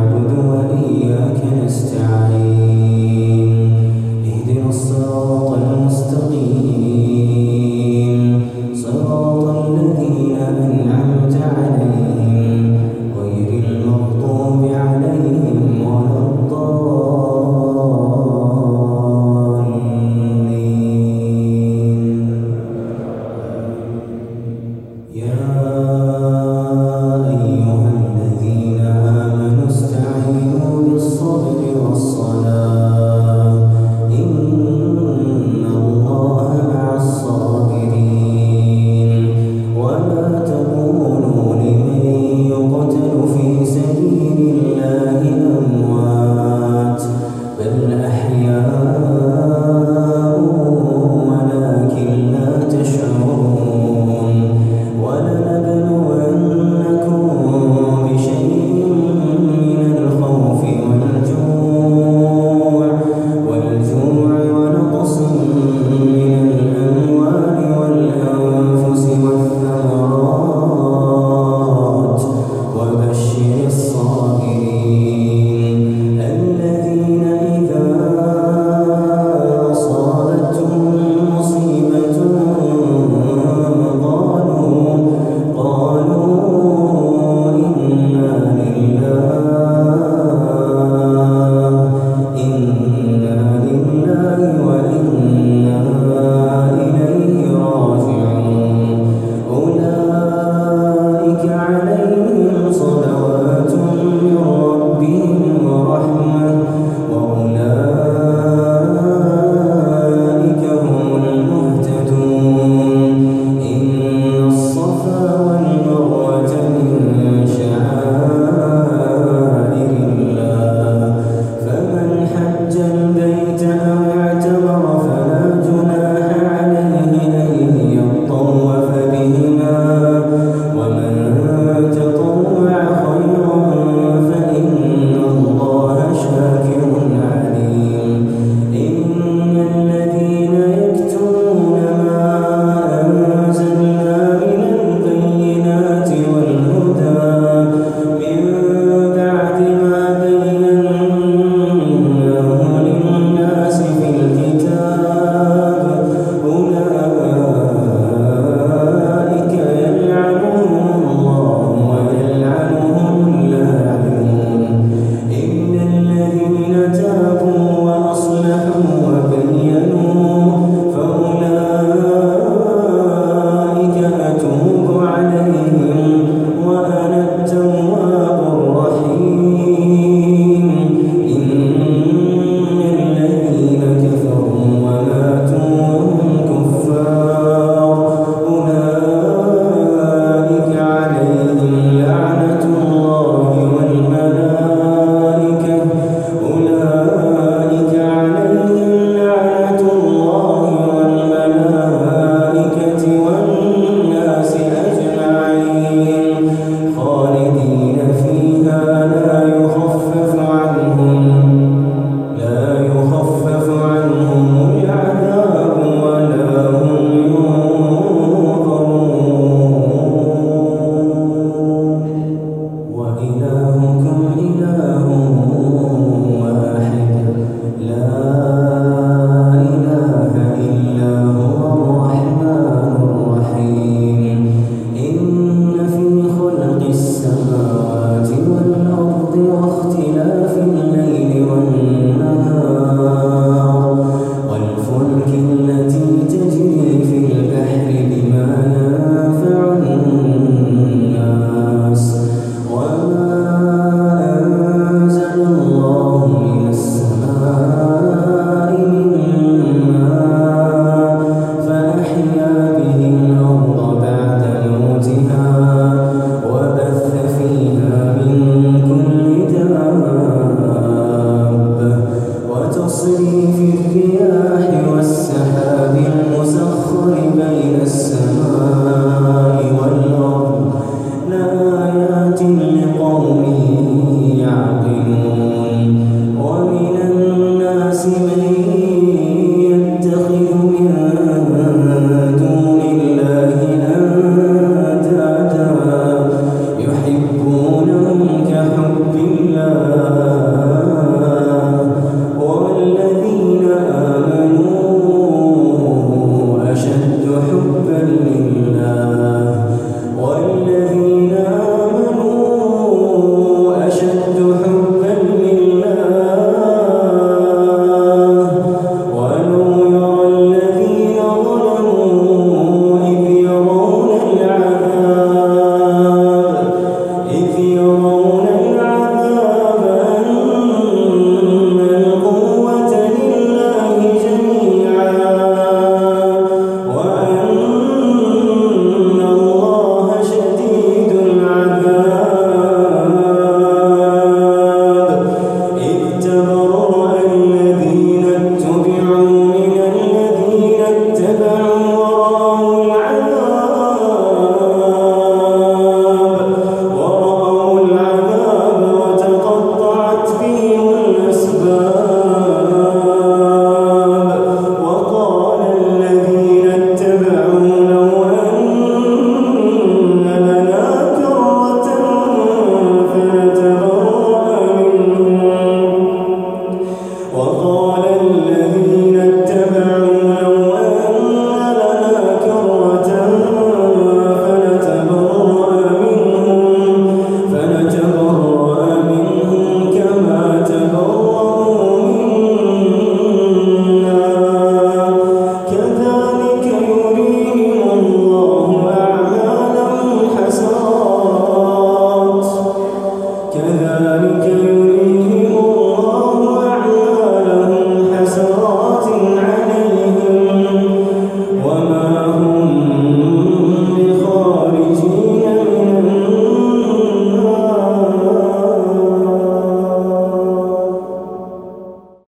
نعبد وإياك نستعين.